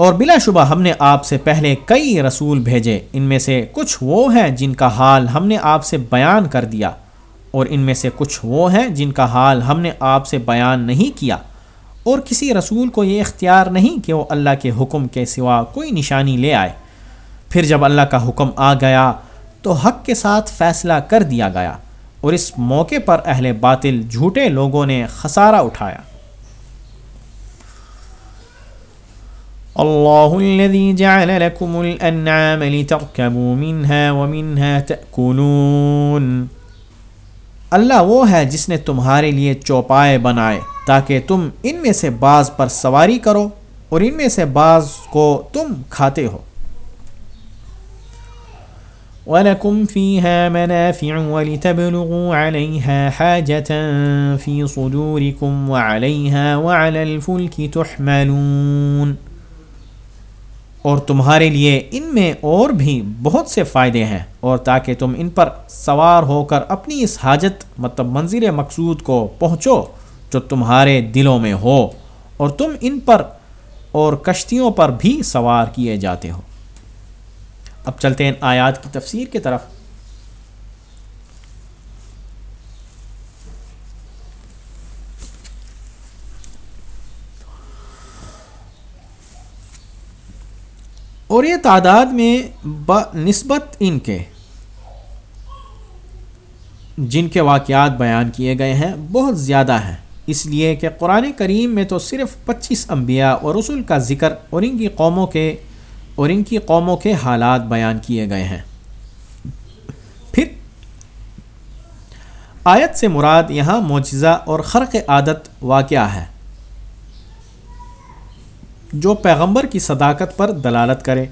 اور بلا شبہ ہم نے آپ سے پہلے کئی رسول بھیجے۔ ان میں سے کچھ وہ ہیں جن کا حال ہم نے آپ سے بیان کر دیا۔ اور ان میں سے کچھ وہ ہیں جن کا حال ہم نے آپ سے بیان نہیں کیا۔ اور کسی رسول کو یہ اختیار نہیں کہ وہ اللہ کے حکم کے سوا کوئی نشانی لے آئے۔ پھر جب اللہ کا حکم آ گیا تو حق کے ساتھ فیصلہ کر دیا گیا۔ اور اس موقع پر اہل باطل جھوٹے لوگوں نے خسارہ اٹھایا۔ اللہ الذي جعل لكم الانعام لتركبوا منها ومنها تأكلون. اللہ وہ ہے جس نے تمہارے لیے چوپائے بنائے تاکہ تم ان میں سے بعض پر سواری کرو اور ان میں سے بعض کو تم کھاتے ہو. وَلَكُمْ فِيهَا مَنَافِعُ وَلِتَبْلُغُوا عَلَيْهَا حَاجَةً فِي صُدُورِكُمْ وَعَلَيْهَا وَعَلَى الْفُلْكِ تُحْمَلُونَ. اور تمہارے لیے ان میں اور بھی بہت سے فائدے ہیں اور تاکہ تم ان پر سوار ہو کر اپنی اس حاجت مطلب منظر مقصود کو پہنچو جو تمہارے دلوں میں ہو اور تم ان پر اور کشتیوں پر بھی سوار کیے جاتے ہو۔ اب چلتے ہیں آیات کی تفسیر کی طرف۔ اور یہ تعداد میں نسبت ان کے، جن کے واقعات بیان کیے گئے ہیں، بہت زیادہ ہیں۔ اس لیے کہ قرآن کریم میں تو صرف پچیس انبیاء اور رسول کا ذکر اور ان کی قوموں کے، اور ان کی قوموں کے حالات بیان کیے گئے ہیں۔ پھر، آیت سے مراد یہاں معجزہ اور خرق عادت واقعہ ہے۔ جو پیغمبر کی صداقت پر دلالت کرے۔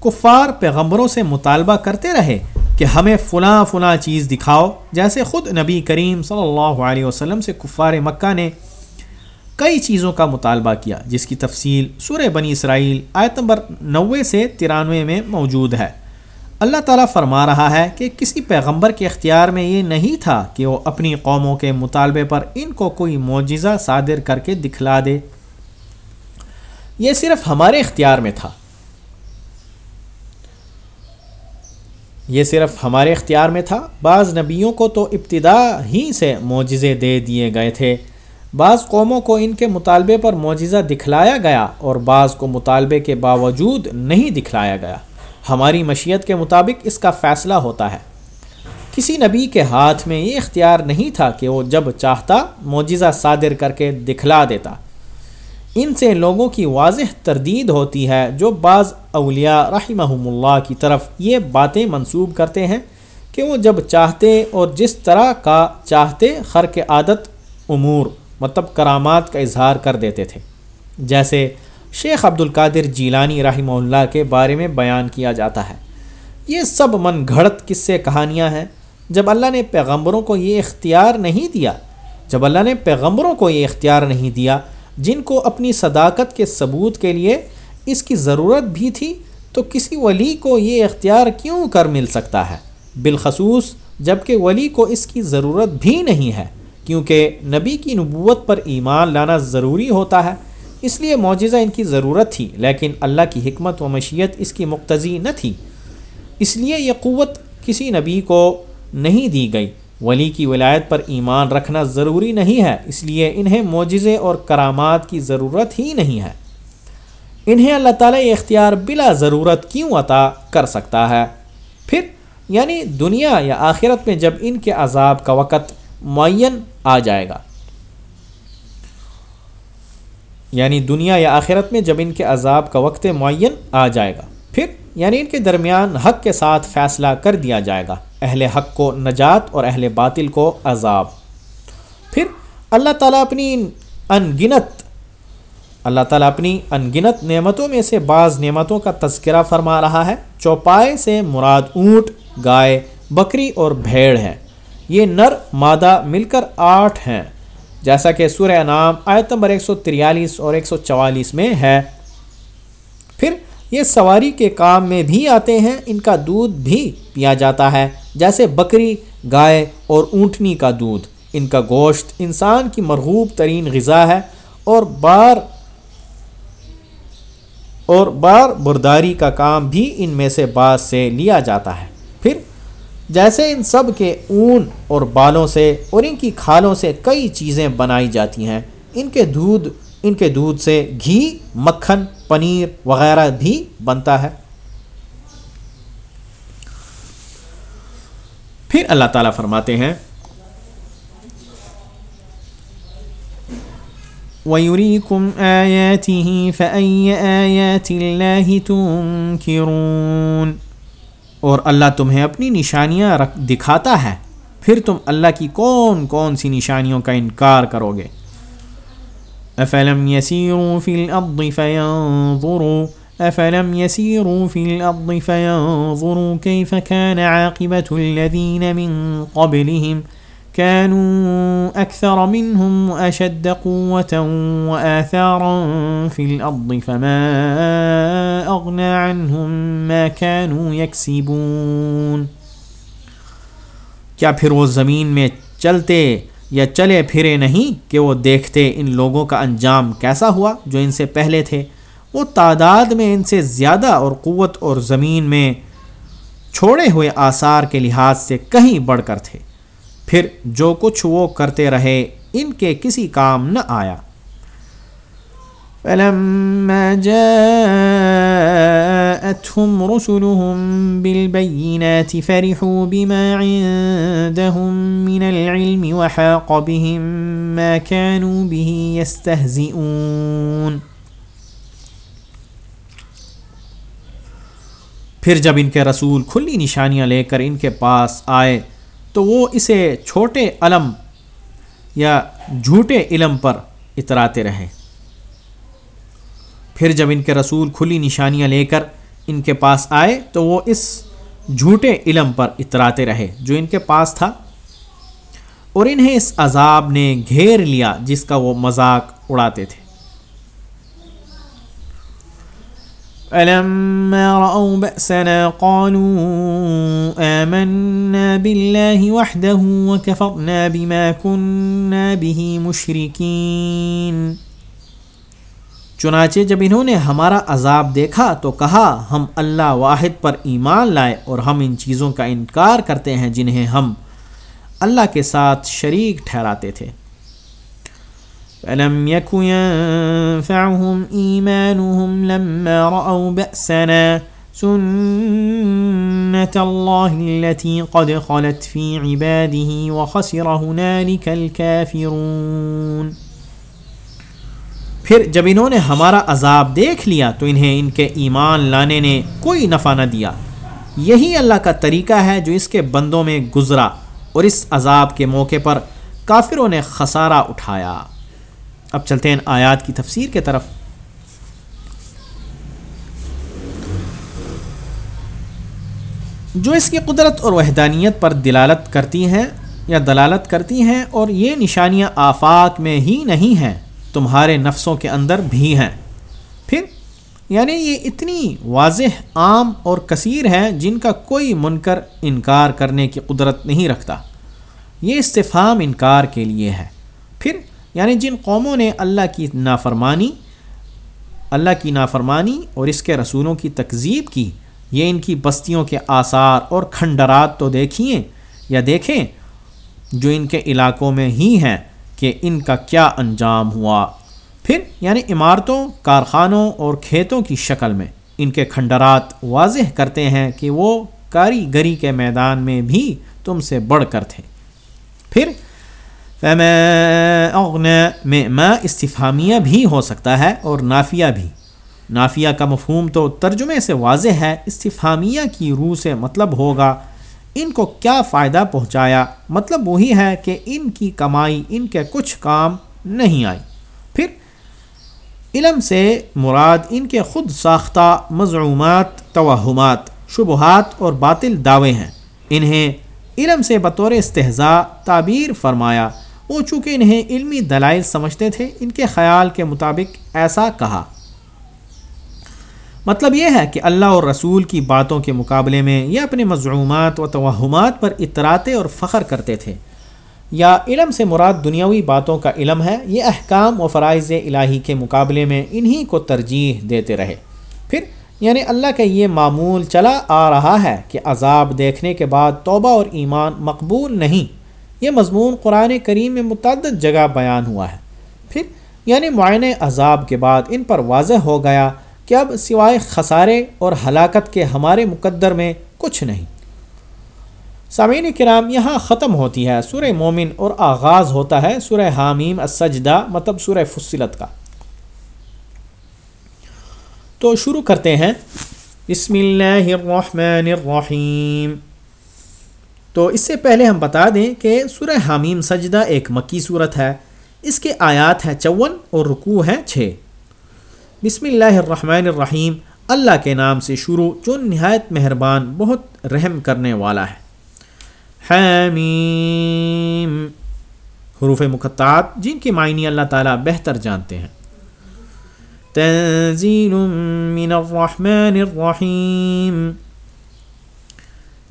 کفار پیغمبروں سے مطالبہ کرتے رہے کہ ہمیں فلاں فلاں چیز دکھاؤ، جیسے خود نبی کریم صلی اللہ علیہ وسلم سے کفار مکہ نے کئی چیزوں کا مطالبہ کیا، جس کی تفصیل سورہ بنی اسرائیل آیت نمبر نوے سے ترانوے میں موجود ہے۔ اللہ تعالیٰ فرما رہا ہے کہ کسی پیغمبر کے اختیار میں یہ نہیں تھا کہ وہ اپنی قوموں کے مطالبے پر ان کو کوئی معجزہ صادر کر کے دکھلا دے۔ یہ صرف ہمارے اختیار میں تھا۔ یہ صرف ہمارے اختیار میں تھا۔ بعض نبیوں کو تو ابتدا ہی سے معجزے دے دیے گئے تھے۔ بعض قوموں کو ان کے مطالبے پر معجزہ دکھلایا گیا اور بعض کو مطالبے کے باوجود نہیں دکھلایا گیا۔ ہماری مشیت کے مطابق اس کا فیصلہ ہوتا ہے۔ کسی نبی کے ہاتھ میں یہ اختیار نہیں تھا کہ وہ جب چاہتا معجزہ صادر کر کے دکھلا دیتا۔ ان سے لوگوں کی واضح تردید ہوتی ہے جو بعض اولیاء رحمہم اللہ کی طرف یہ باتیں منسوب کرتے ہیں کہ وہ جب چاہتے اور جس طرح کا چاہتے خر کے عادت، امور مطلب کرامات کا اظہار کر دیتے تھے۔ جیسے شیخ عبد القادر جیلانی رحمہ اللہ کے بارے میں بیان کیا جاتا ہے۔ یہ سب من گھڑت قصے کہانیاں ہیں۔ جب اللہ نے پیغمبروں کو یہ اختیار نہیں دیا، جب اللہ نے پیغمبروں کو یہ اختیار نہیں دیا جن کو اپنی صداقت کے ثبوت کے لیے اس کی ضرورت بھی تھی، تو کسی ولی کو یہ اختیار کیوں کر مل سکتا ہے؟ بالخصوص جبکہ ولی کو اس کی ضرورت بھی نہیں ہے، کیونکہ نبی کی نبوت پر ایمان لانا ضروری ہوتا ہے۔ اس لیے معجزہ ان کی ضرورت تھی، لیکن اللہ کی حکمت و مشیت اس کی مقتضی نہ تھی۔ اس لیے یہ قوت کسی نبی کو نہیں دی گئی۔ ولی کی ولایت پر ایمان رکھنا ضروری نہیں ہے، اس لیے انہیں معجزے اور کرامات کی ضرورت ہی نہیں ہے۔ انہیں اللہ تعالیٰ یہ اختیار بلا ضرورت کیوں عطا کر سکتا ہے؟ پھر یعنی دنیا یا آخرت میں جب ان کے عذاب کا وقت معین آ جائے گا۔ یعنی دنیا یا آخرت میں جب ان کے عذاب کا وقت معین آ جائے گا۔ پھر یعنی ان کے درمیان حق کے ساتھ فیصلہ کر دیا جائے گا۔ اہل حق کو نجات اور اہل باطل کو عذاب۔ پھر اللہ تعالیٰ اپنی ان گنت اللہ تعالیٰ اپنی انگنت نعمتوں میں سے بعض نعمتوں کا تذکرہ فرما رہا ہے۔ چوپائے سے مراد اونٹ، گائے، بکری اور بھیڑ ہے یہ نر مادہ مل کر آٹھ ہیں۔ جیسا کہ سورہ نام آیت نمبر ایک سو تریالیس اور ایک سو چوالیس میں ہے۔ پھر یہ سواری کے کام میں بھی آتے ہیں، ان کا دودھ بھی پیا جاتا ہے۔ جیسے بکری، گائے اور اونٹنی کا دودھ۔ ان کا گوشت انسان کی مرغوب ترین غذا ہے اور بار اور بار برداری کا کام بھی ان میں سے بعض سے لیا جاتا ہے۔ پھر جیسے ان سب کے اون اور بالوں سے اور ان کی کھالوں سے کئی چیزیں بنائی جاتی ہیں، ان کے دودھ، ان کے دودھ سے گھی، مکھن، پنیر وغیرہ بھی بنتا ہے۔ پھر اللہ تعالیٰ فرماتے ہیں، وَيُرِيكُمْ آيَاتِهِ فَأَيَّ آيَاتِ اللَّهِ تُنْكِرُونَ۔ اور اللہ تمہیں اپنی نشانیاں دکھاتا ہے۔ پھر تم اللہ کی کون کون سی نشانیوں کا انکار کرو گے۔ افلم يسيروا في الارض فينظروا افلم يسيروا في الارض فينظروا كيف كان عاقبه الذين من قبلهم كانوا أكثر منهم وأشد قوة وآثارا في الأرض فما أغنى عنهم ما كانوا يكسبون کیا پھر وہ زمین میں چلتے یا چلے پھرے نہیں کہ وہ دیکھتے ان لوگوں کا انجام کیسا ہوا جو ان سے پہلے تھے؟ وہ تعداد میں ان سے زیادہ اور قوت اور زمین میں چھوڑے ہوئے آثار کے لحاظ سے کہیں بڑھ کر تھے۔ پھر جو کچھ وہ کرتے رہے، ان کے کسی کام نہ آیا۔ فلما جاءتهم رسلهم بالبينات فرحوا بما عندهم من العلم وحاق بهم ما كانوا به يستهزئون۔ پھر جب ان کے رسول کھلی نشانیاں لے کر ان کے پاس آئے تو وہ اسے چھوٹے علم یا جھوٹے علم پر اتراتے رہے۔ پھر جب ان کے رسول کھلی نشانیاں لے کر ان کے پاس آئے تو وہ اس جھوٹے علم پر اتراتے رہے جو ان کے پاس تھا۔ اور انہیں اس عذاب نے گھیر لیا جس کا وہ مذاق اڑاتے تھے۔ فلما رأوا بأسنا قالوا آمنا بالله وحده وكفرنا بما كنا به مشركين۔ چنانچہ جب انہوں نے ہمارا عذاب دیکھا تو کہا، ہم اللہ واحد پر ایمان لائے اور ہم ان چیزوں کا انکار کرتے ہیں جنہیں ہم اللہ کے ساتھ شریک ٹھہراتے تھے۔ فلم يك ينفعهم إيمانهم لما رأوا بأسنا سنة الله التي قد خلت في عباده وخسر هنالك الكافرون۔ پھر جب انہوں نے ہمارا عذاب دیکھ لیا تو انہیں ان کے ایمان لانے نے کوئی نفع نہ دیا۔ یہی اللہ کا طریقہ ہے جو اس کے بندوں میں گزرا اور اس عذاب کے موقع پر کافروں نے خسارہ اٹھایا۔ اب چلتے ہیں آیات کی تفسیر کے طرف۔ جو اس کی قدرت اور وحدانیت پر دلالت کرتی ہیں یا دلالت کرتی ہیں اور یہ نشانیاں آفاق میں ہی نہیں ہیں، تمہارے نفسوں کے اندر بھی ہیں۔ پھر یعنی یہ اتنی واضح، عام اور کثیر ہیں جن کا کوئی منکر، انکار کرنے کی قدرت نہیں رکھتا۔ یہ استفام انکار کے لیے ہے۔ پھر یعنی جن قوموں نے اللہ کی نافرمانی، اللہ کی نافرمانی اور اس کے رسولوں کی تکذیب کی، یہ ان کی بستیوں کے آثار اور کھنڈرات تو دیکھیے یا دیکھیں جو ان کے علاقوں میں ہی ہیں کہ ان کا کیا انجام ہوا۔ پھر یعنی عمارتوں، کارخانوں اور کھیتوں کی شکل میں ان کے کھنڈرات واضح کرتے ہیں کہ وہ کاریگری کے میدان میں بھی تم سے بڑھ کر تھے۔ پھر فما اغنا میں ما استفامیہ بھی ہو سکتا ہے اور نافیہ بھی۔ نافیہ کا مفہوم تو ترجمے سے واضح ہے استفامیہ کی روح سے مطلب ہوگا ان کو کیا فائدہ پہنچایا۔ مطلب وہی ہے کہ ان کی کمائی، ان کے کچھ کام نہیں آئی پھر علم سے مراد ان کے خود ساختہ مضعومات توہمات، شبہات اور باطل دعوے ہیں۔ انہیں علم سے بطور استحضاء تعبیر فرمایا۔ وہ چونکہ انہیں علمی دلائل سمجھتے تھے، ان کے خیال کے مطابق ایسا کہا۔ مطلب یہ ہے کہ اللہ اور رسول کی باتوں کے مقابلے میں یہ اپنے مضعومات و توہمات پر اطراتے اور فخر کرتے تھے۔ یا علم سے مراد دنیاوی باتوں کا علم ہے، یہ احکام و فرائض الہی کے مقابلے میں انہی کو ترجیح دیتے رہے۔ پھر یعنی اللہ کا یہ معمول چلا آ رہا ہے کہ عذاب دیکھنے کے بعد توبہ اور ایمان مقبول نہیں۔ یہ مضمون قرآن کریم میں متعدد جگہ بیان ہوا ہے۔ پھر یعنی معائنہ عذاب کے بعد ان پر واضح ہو گیا کہ اب سوائے خسارے اور ہلاکت کے ہمارے مقدر میں کچھ نہیں۔ سامعین کرام، یہاں ختم ہوتی ہے۔ سورہ مومن اور آغاز ہوتا ہے سورہ حامیم السجدہ مطلب سورہ فصلت کا۔ تو شروع کرتے ہیں۔ بسم اللہ الرحمن الرحیم۔ تو اس سے پہلے ہم بتا دیں کہ سورہ حامیم سجدہ ایک مکی صورت ہے۔ اس کے آیات ہیں چون اور رکوع ہیں چھ۔ بسم اللہ الرحمن الرحیم۔ اللہ کے نام سے شروع جو نہایت مہربان، بہت رحم کرنے والا ہے۔ حامیم حروف مقطعات جن کے معنی اللہ تعالیٰ بہتر جانتے ہیں۔ تنزیل من الرحمن الرحیم۔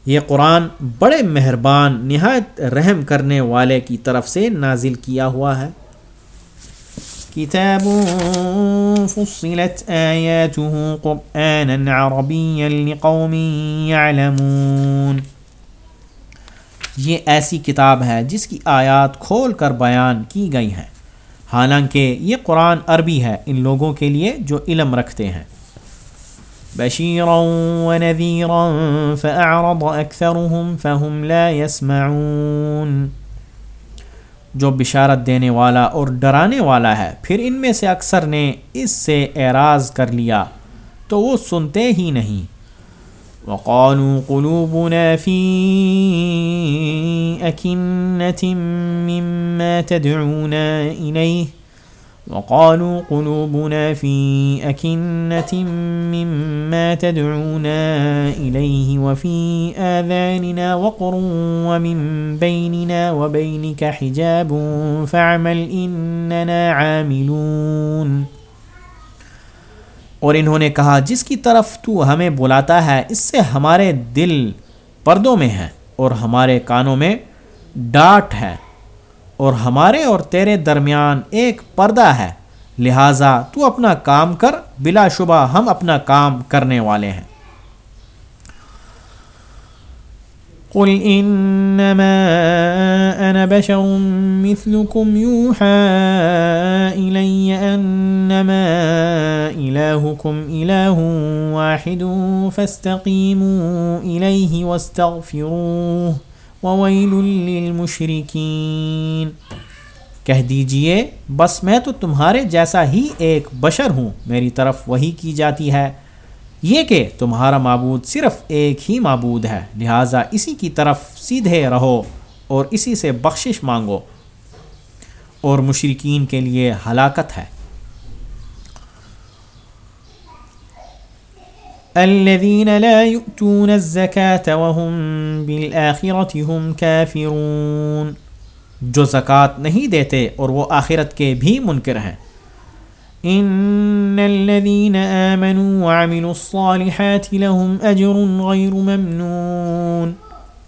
یہ قرآن بڑے مہربان، نہایت رحم کرنے والے کی طرف سے نازل کیا ہوا ہے۔ کتاب فصلت آیاته قرآنا عربيا لقوم يعلمون یہ ایسی کتاب ہے جس کی آیات کھول کر بیان کی گئی ہیں۔ حالانکہ یہ قرآن عربی ہے ان لوگوں کے لیے جو علم رکھتے ہیں۔ بشيرا ونذيرا فأعرض أكثرهم فهم لا يسمعون۔ جو بشارت دینے والا اور ڈرانے والا ہے، پھر ان میں سے اکثر نے اس سے اعراض کر لیا، تو وہ سنتے ہی نہیں۔ وقالوا قلوبنا في أكنة مما تدعونا إليه۔ وقالوا قلوبنا في أكنة مما تدعونا إليه وفي آذاننا وقر ومن بيننا وبينك حجاب فاعمل إننا عاملون۔ اور انہوں نے کہا، جس کی طرف تو ہمیں بلاتا ہے، اس سے ہمارے دل پردوں میں ہیں اور ہمارے کانوں میں ڈاٹ ہے۔ اور ہمارے اور تیرے درمیان ایک پردہ ہے۔ لہٰذا تو اپنا کام کر، بلا شبہ ہم اپنا کام کرنے والے ہیں۔ قل انما انا بشر مثلكم يوحى الي انما الهكم اله واحد فاستقيموا اليه واستغفروه وویل للمشرکین کہہ دیجیے، بس میں تو تمہارے جیسا ہی ایک بشر ہوں، میری طرف وہی کی جاتی ہے۔ یہ کہ تمہارا معبود صرف ایک ہی معبود ہے، لہٰذا اسی کی طرف سیدھے رہو اور اسی سے بخشش مانگو۔ اور مشرقین کے لیے ہلاکت ہے۔ الذين لا يؤتون الزكاة وهم بالآخرة هم كافرون. جو زکوٰۃ نہیں دیتے اور وہ آخرت کے بھی منکر ہیں. ان الذين آمنوا وعملوا الصالحات لهم اجر غير ممنون.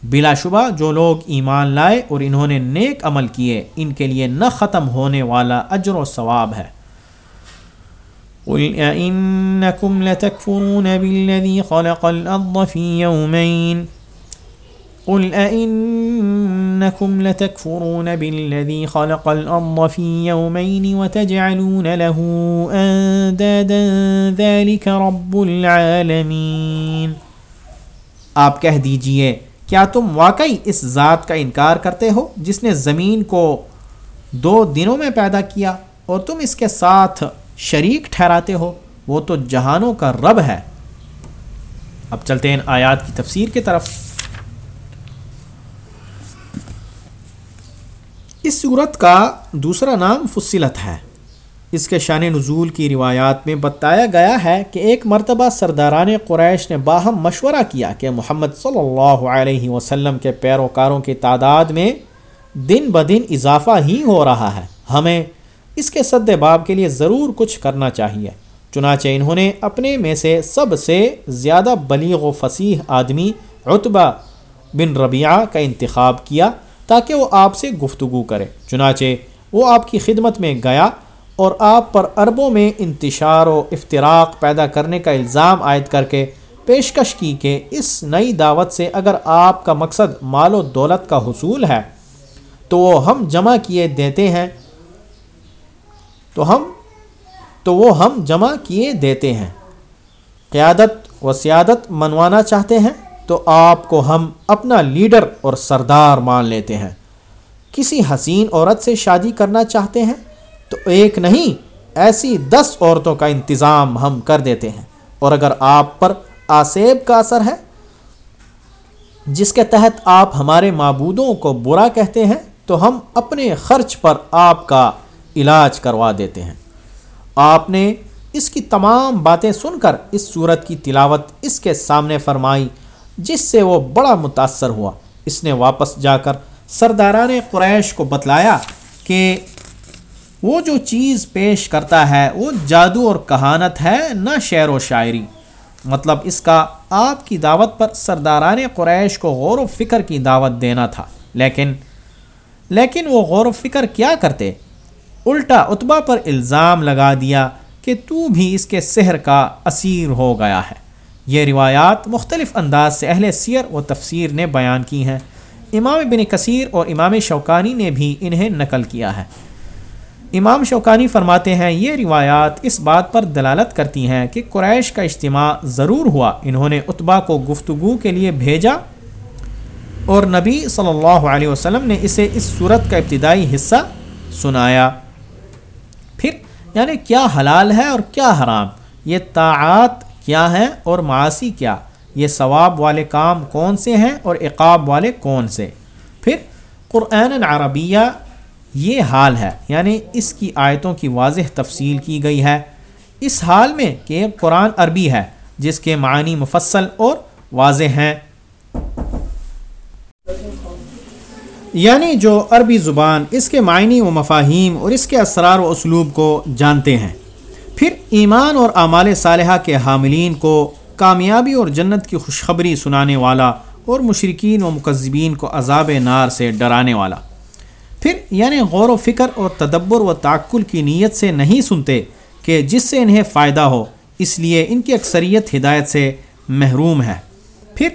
بلا شبہ جو لوگ ایمان لائے اور انہوں نے نیک عمل کیے، ان کے لیے نہ ختم ہونے والا اجر و ثواب ہے. قل أئنكم لتكفرون بالذي خلق الأرض في يومين. قل أئنكم لتكفرون بالذي خلق الأرض في يومين وتجعلون له أندادا. ذلك رب العالمين. آپ کہہ دیجیے، کیا تم واقعی اس ذات کا انکار کرتے ہو جس نے زمین کو دو دنوں میں پیدا کیا اور تم اس کے ساتھ شریک ٹھہراتے ہو، وہ تو جہانوں کا رب ہے۔ اب چلتے ہیں آیات کی تفسیر کی طرف۔ اس صورت کا دوسرا نام فصلت ہے۔ اس کے شان نزول کی روایات میں بتایا گیا ہے کہ ایک مرتبہ سرداران قریش نے باہم مشورہ کیا کہ محمد صلی اللہ علیہ وسلم کے پیروکاروں کی تعداد میں دن بدن اضافہ ہی ہو رہا ہے۔ ہمیں اس کے صد باب کے لیے ضرور کچھ کرنا چاہیے۔ چنانچہ انہوں نے اپنے میں سے سب سے زیادہ بلیغ و فصیح آدمی رتبہ بن ربیعہ کا انتخاب کیا تاکہ وہ آپ سے گفتگو کرے۔ چنانچہ وہ آپ کی خدمت میں گیا اور آپ پر عربوں میں انتشار و افطراک پیدا کرنے کا الزام عائد کر کے پیشکش کی کہ اس نئی دعوت سے اگر آپ کا مقصد مال و دولت کا حصول ہے تو وہ ہم جمع کیے دیتے ہیں تو ہم تو وہ ہم جمع کیے دیتے ہیں۔ قیادت و سیادت منوانا چاہتے ہیں تو آپ کو ہم اپنا لیڈر اور سردار مان لیتے ہیں۔ کسی حسین عورت سے شادی کرنا چاہتے ہیں تو ایک نہیں، ایسی دس عورتوں کا انتظام ہم کر دیتے ہیں۔ اور اگر آپ پر آسیب کا اثر ہے، جس کے تحت آپ ہمارے معبودوں کو برا کہتے ہیں، تو ہم اپنے خرچ پر آپ کا علاج کروا دیتے ہیں۔ آپ نے اس کی تمام باتیں سن کر اس صورت کی تلاوت اس کے سامنے فرمائی، جس سے وہ بڑا متاثر ہوا۔ اس نے واپس جا کر سرداران قریش کو بتلایا کہ وہ جو چیز پیش کرتا ہے، وہ جادو اور کہانت ہے، نہ شعر و شاعری۔ مطلب اس کا آپ کی دعوت پر سرداران قریش کو غور و فکر کی دعوت دینا تھا۔ لیکن لیکن وہ غور و فکر کیا کرتے؟ الٹا اتبا پر الزام لگا دیا کہ تو بھی اس کے سحر کا اسیر ہو گیا ہے۔ یہ روایات مختلف انداز سے اہل سیر و تفسیر نے بیان کی ہیں۔ امام بن کثیر اور امام شوکانی نے بھی انہیں نقل کیا ہے۔ امام شوکانی فرماتے ہیں، یہ روایات اس بات پر دلالت کرتی ہیں کہ قریش کا اجتماع ضرور ہوا۔ انہوں نے اتبا کو گفتگو کے لیے بھیجا اور نبی صلی اللہ علیہ وسلم نے اسے اس صورت کا ابتدائی حصہ سنایا۔ یعنی کیا حلال ہے اور کیا حرام؟ یہ طاعات کیا ہیں اور معاشی کیا؟ یہ ثواب والے کام کون سے ہیں اور عقاب والے کون سے؟ پھر قرآن العربیہ یہ حال ہے یعنی اس کی آیتوں کی واضح تفصیل کی گئی ہے۔ اس حال میں کہ قرآن عربی ہے، جس کے معنی مفصل اور واضح ہیں۔ یعنی جو عربی زبان اس کے معنی و مفاہیم اور اس کے اسرار و اسلوب کو جانتے ہیں۔ پھر ایمان اور اعمال صالحہ کے حاملین کو کامیابی اور جنت کی خوشخبری سنانے والا اور مشرقین و مقذبین کو عذاب نار سے ڈرانے والا۔ پھر یعنی غور و فکر اور تدبر و تعقل کی نیت سے نہیں سنتے کہ جس سے انہیں فائدہ ہو، اس لیے ان کی اکثریت ہدایت سے محروم ہے۔ پھر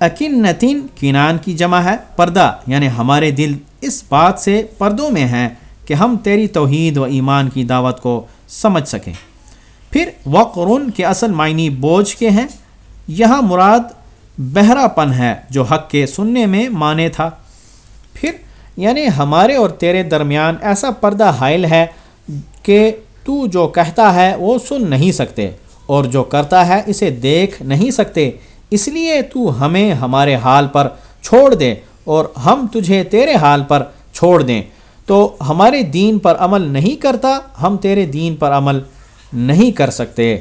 اکن نتین کینان کی جمع ہے، پردہ یعنی ہمارے دل اس بات سے پردوں میں ہیں کہ ہم تیری توحید و ایمان کی دعوت کو سمجھ سکیں۔ پھر وقرن کے اصل معنی بوجھ کے ہیں۔ یہاں مراد بہرا پن ہے، جو حق کے سننے میں مانے تھا۔ پھر یعنی ہمارے اور تیرے درمیان ایسا پردہ حائل ہے کہ تو جو کہتا ہے وہ سن نہیں سکتے، اور جو کرتا ہے اسے دیکھ نہیں سکتے۔ اس لیے تو ہمیں ہمارے حال پر چھوڑ دے اور ہم تجھے تیرے حال پر چھوڑ دیں۔ تو ہمارے دین پر عمل نہیں کرتا، ہم تیرے دین پر عمل نہیں کر سکتے۔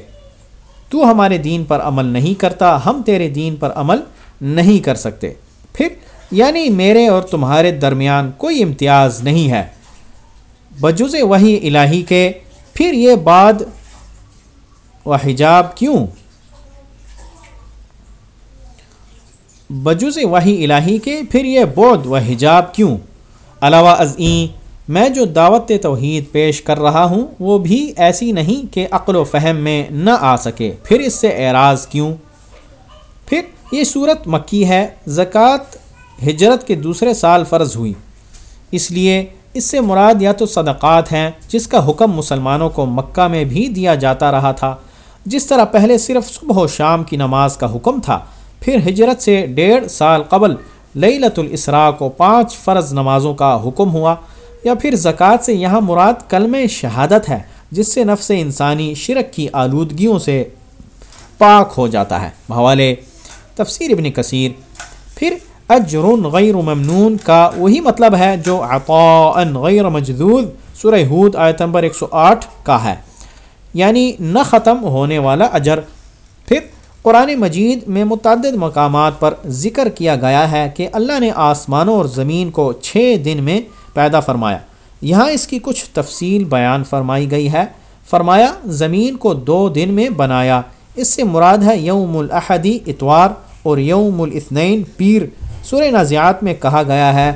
تو ہمارے دین پر عمل نہیں کرتا، ہم تیرے دین پر عمل نہیں کر سکتے۔ پھر یعنی میرے اور تمہارے درمیان کوئی امتیاز نہیں ہے۔ بجز وہی الہی کے، پھر یہ بعد و حجاب کیوں؟ بجز وہی الہی کے، پھر یہ بود و حجاب کیوں؟ علاوہ ازیں میں جو دعوت توحید پیش کر رہا ہوں، وہ بھی ایسی نہیں کہ عقل و فہم میں نہ آ سکے۔ پھر اس سے اعراض کیوں؟ پھر یہ صورت مکی ہے، زکوٰۃ ہجرت کے دوسرے سال فرض ہوئی۔ اس لیے اس سے مراد یا تو صدقات ہیں، جس کا حکم مسلمانوں کو مکہ میں بھی دیا جاتا رہا تھا۔ جس طرح پہلے صرف صبح و شام کی نماز کا حکم تھا پھر ہجرت سے ڈیڑھ سال قبل لیلت الاسراء کو پانچ فرض نمازوں کا حکم ہوا یا پھر زکوٰۃ سے یہاں مراد کلم شہادت ہے، جس سے نفس انسانی شرک کی آلودگیوں سے پاک ہو جاتا ہے۔ حوالے تفسیر ابن کثیر، پھر اجر غیر ممنون کا وہی مطلب ہے جو عطاء غیر مجدود سورہ ہود آیت نمبر 108 کا ہے۔ یعنی نہ ختم ہونے والا اجر۔ قرآن مجید میں متعدد مقامات پر ذکر کیا گیا ہے کہ اللہ نے آسمانوں اور زمین کو چھ دن میں پیدا فرمایا۔ یہاں اس کی کچھ تفصیل بیان فرمائی گئی ہے۔ فرمایا، زمین کو دو دن میں بنایا۔ اس سے مراد ہے یوم الاحدی اتوار، اور یوم الاثنین، پیر۔ سورہ نازیات میں کہا گیا ہے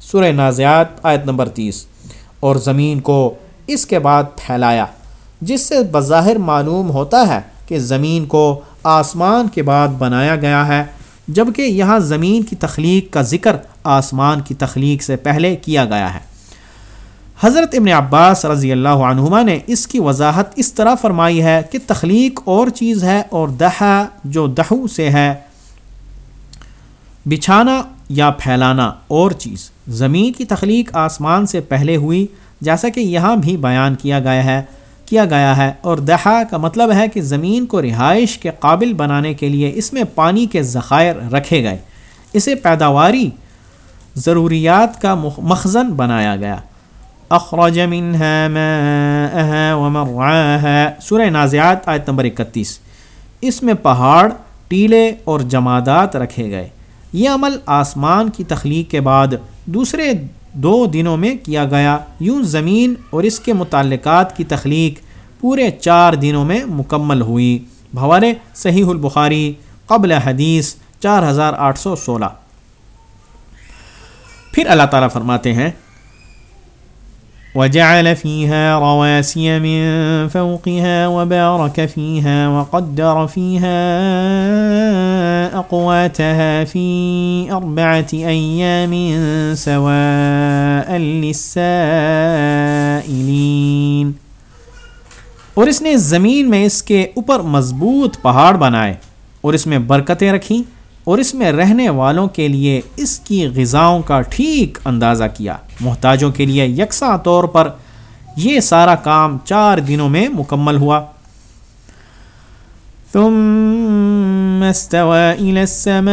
سورہ نازیات آیت نمبر تیس۔ اور زمین کو اس کے بعد پھیلایا۔ جس سے بظاہر معلوم ہوتا ہے کہ زمین کو آسمان کے بعد بنایا گیا ہے، جبکہ یہاں زمین کی تخلیق کا ذکر آسمان کی تخلیق سے پہلے کیا گیا ہے۔ حضرت ابن عباس رضی اللہ عنہما نے اس کی وضاحت اس طرح فرمائی ہے کہ تخلیق اور چیز ہے اور دہا جو دہو سے ہے، بچھانا یا پھیلانا اور چیز۔ زمین کی تخلیق آسمان سے پہلے ہوئی، جیسا کہ یہاں بھی بیان کیا گیا ہے۔ کیا گیا ہے اور دہا کا مطلب ہے کہ زمین کو رہائش کے قابل بنانے کے لیے اس میں پانی کے ذخائر رکھے گئے۔ اسے پیداواری ضروریات کا مخزن بنایا گیا۔ اخرج منها ماءها ومرعاها۔ سورہ نازعات آیت نمبر اکتیس۔ اس میں پہاڑ، ٹیلے اور جمادات رکھے گئے۔ یہ عمل آسمان کی تخلیق کے بعد دوسرے دو دنوں میں کیا گیا۔ یوں زمین اور اس کے متعلقات کی تخلیق پورے چار دنوں میں مکمل ہوئی۔ بھوارے صحیح البخاری، قبل حدیث، چار ہزار آٹھ سو سولہ۔ پھر اللہ تعالیٰ فرماتے ہیں، وجعل فيها رواسي من فوقها وبارك فيها وقدر فيها أقواتها في أربعة أيام سواء للسائلين۔ اور اس نے زمین میں اس کے اوپر مضبوط پہاڑ بنائے، اور اس میں برکتیں رکھیں، اور اس میں رہنے والوں کے لیے اس کی غذاؤں کا ٹھیک اندازہ کیا۔ محتاجوں کے لیے یکساں طور پر یہ سارا کام چار دنوں میں مکمل ہوا۔ ثم استوى إلى السماء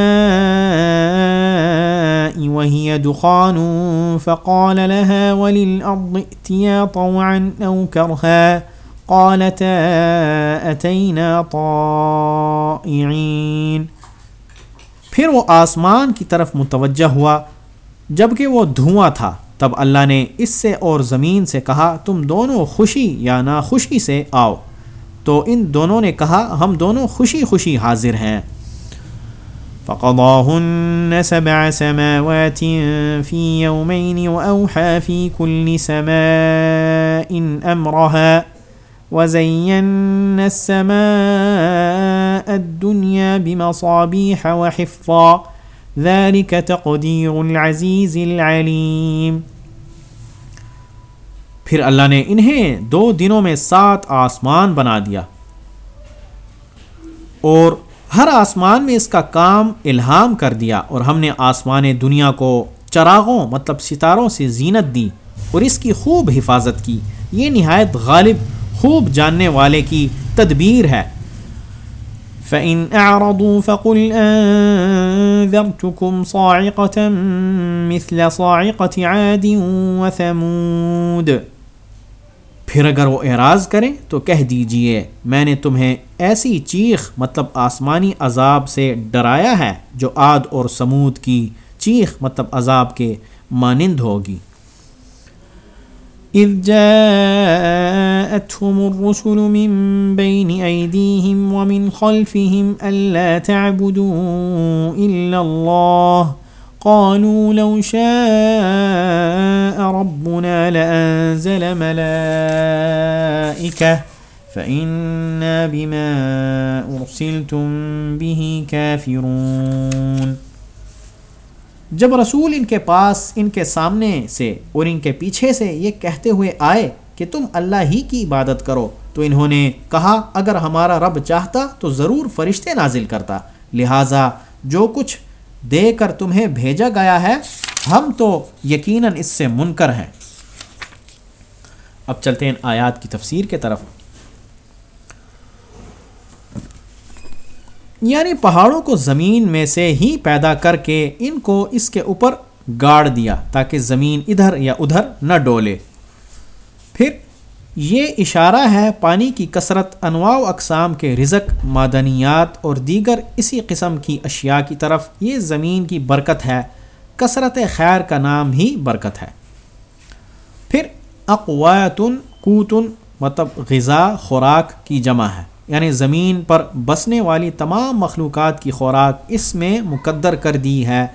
وهي دخان فقال لها وللأرض ائتيا طوعا أو كرها قالتا أتينا طائعين۔ پھر وہ آسمان کی طرف متوجہ ہوا۔ جبکہ وہ دھواں تھا۔ تب اللہ نے اس سے اور زمین سے کہا، تم دونوں خوشی یا ناخوشی سے آؤ۔ تو ان دونوں نے کہا، ہم دونوں خوشی خوشی حاضر ہیں۔ فقضاهن سبع سماوات في يومين وأوحى في كل سماء أمرها وزينا السماء الدنيا بمصابيح وحفظا ذلك تقدير العزيز العليم پھر اللہ نے انہیں دو دنوں میں سات آسمان بنا دیا۔ اور ہر آسمان میں اس کا کام الہام کر دیا۔ اور ہم نے آسمان دنیا کو چراغوں مطلب ستاروں سے زینت دی اور اس کی خوب حفاظت کی۔ یہ نہایت غالب، خوب جاننے والے کی تدبیر ہے۔ فَإِنْ أَعْرَضُوا فَقُلْ أَنذَرْتُكُمْ صَاعِقَةً مِثْلَ صَاعِقَةِ عَادٍ وَثَمُودٍ۔ پھر اگر وہ اعراض کریں تو کہہ دیجیے، میں نے تمہیں ایسی چیخ مطلب آسمانی عذاب سے ڈرایا ہے جو عاد اور سمود کی چیخ مطلب عذاب کے مانند ہوگی۔ إذ جاءتهم الرسل من بين أيديهم ومن خلفهم ألا تعبدوا إلا الله قالوا لو شاء ربنا لأنزل ملائكة فإنا بما أرسلتم به كافرون۔ جب رسول ان کے پاس، ان کے سامنے سے اور ان کے پیچھے سے یہ کہتے ہوئے آئے کہ تم اللہ ہی کی عبادت کرو، تو انہوں نے کہا، اگر ہمارا رب چاہتا تو ضرور فرشتے نازل کرتا، لہٰذا جو کچھ دے کر تمہیں بھیجا گیا ہے، ہم تو یقیناً اس سے منکر ہیں۔ اب چلتے ہیں آیات کی تفسیر کے طرف۔ یعنی پہاڑوں کو زمین میں سے ہی پیدا کر کے ان کو اس کے اوپر گاڑ دیا تاکہ زمین ادھر یا ادھر نہ ڈولے۔ پھر یہ اشارہ ہے پانی کی کثرت، انواع و اقسام کے رزق، معدنیات اور دیگر اسی قسم کی اشیاء کی طرف یہ زمین کی برکت ہے۔ کثرت خیر کا نام ہی برکت ہے۔ پھر اقواتن کوتن مطلب غذا، خوراک کی جمع ہے۔ یعنی زمین پر بسنے والی تمام مخلوقات کی خوراک اس میں مقدر کر دی ہے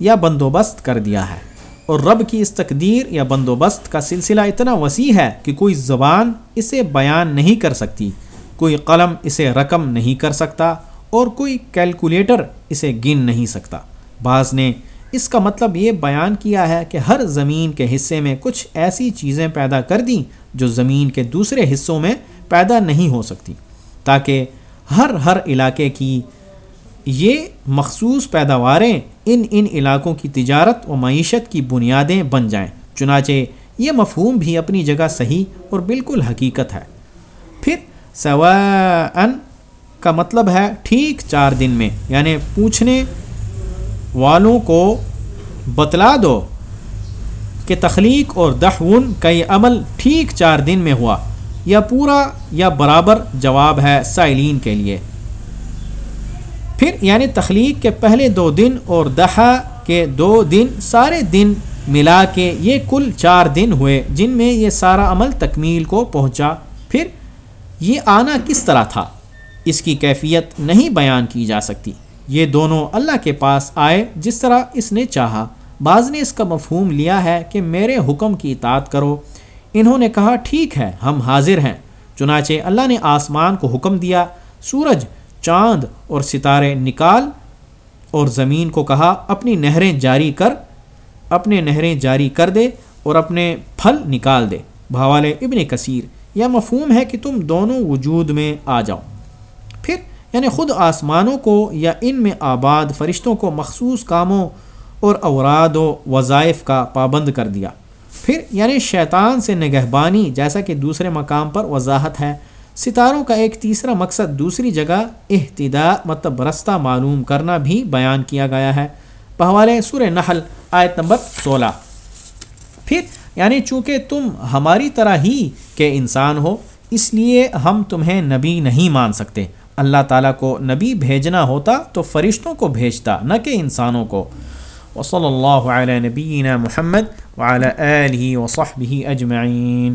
یا بندوبست کر دیا ہے۔ اور رب کی اس تقدیر یا بندوبست کا سلسلہ اتنا وسیع ہے کہ کوئی زبان اسے بیان نہیں کر سکتی، کوئی قلم اسے رقم نہیں کر سکتا اور کوئی کیلکولیٹر اسے گن نہیں سکتا۔ بعض نے اس کا مطلب یہ بیان کیا ہے کہ ہر زمین کے حصے میں کچھ ایسی چیزیں پیدا کر دیں جو زمین کے دوسرے حصوں میں پیدا نہیں ہو سکتی، تاکہ ہر ہر علاقے کی یہ مخصوص پیداواریں ان ان علاقوں کی تجارت و معیشت کی بنیادیں بن جائیں۔ چنانچہ یہ مفہوم بھی اپنی جگہ صحیح اور بالکل حقیقت ہے۔ پھر سوان کا مطلب ہے ٹھیک چار دن میں یعنی پوچھنے والوں کو بتلا دو کہ تخلیق اور دہون کا یہ عمل ٹھیک چار دن میں ہوا یا پورا یا برابر جواب ہے سائلین کے لیے۔ پھر یعنی تخلیق کے پہلے دو دن اور دہا کے دو دن سارے دن ملا کے یہ کل چار دن ہوئے جن میں یہ سارا عمل تکمیل کو پہنچا۔ پھر یہ آنا کس طرح تھا؟ اس کی کیفیت نہیں بیان کی جا سکتی۔ یہ دونوں اللہ کے پاس آئے جس طرح اس نے چاہا۔ بعض نے اس کا مفہوم لیا ہے کہ میرے حکم کی اطاعت کرو۔ انہوں نے کہا، ٹھیک ہے، ہم حاضر ہیں۔ چنانچہ اللہ نے آسمان کو حکم دیا۔ سورج چاند اور ستارے نکال اور زمین کو کہا، اپنی نہریں جاری کر، اپنے نہریں جاری کر دے اور اپنے پھل نکال دے۔ بھاوال ابن کثیر یا مفہوم ہے کہ تم دونوں وجود میں آ جاؤ۔ پھر یعنی خود آسمانوں کو یا ان میں آباد فرشتوں کو مخصوص کاموں اور اوراد و وظائف کا پابند کر دیا۔ پھر یعنی شیطان سے نگہبانی، جیسا کہ دوسرے مقام پر وضاحت ہے۔ ستاروں کا ایک تیسرا مقصد دوسری جگہ احتدا مطلب رستہ معلوم کرنا بھی بیان کیا گیا ہے۔ بحوالے سور نحل آیت نمبر سولہ۔ پھر یعنی چونکہ تم ہماری طرح ہی کے انسان ہو، اس لیے ہم تمہیں نبی نہیں مان سکتے۔ اللہ تعالیٰ کو نبی بھیجنا ہوتا تو فرشتوں کو بھیجتا، نہ کہ انسانوں کو۔ وصلی اللہ علیہ نبینا محمد وعلى آله وصحبه أجمعين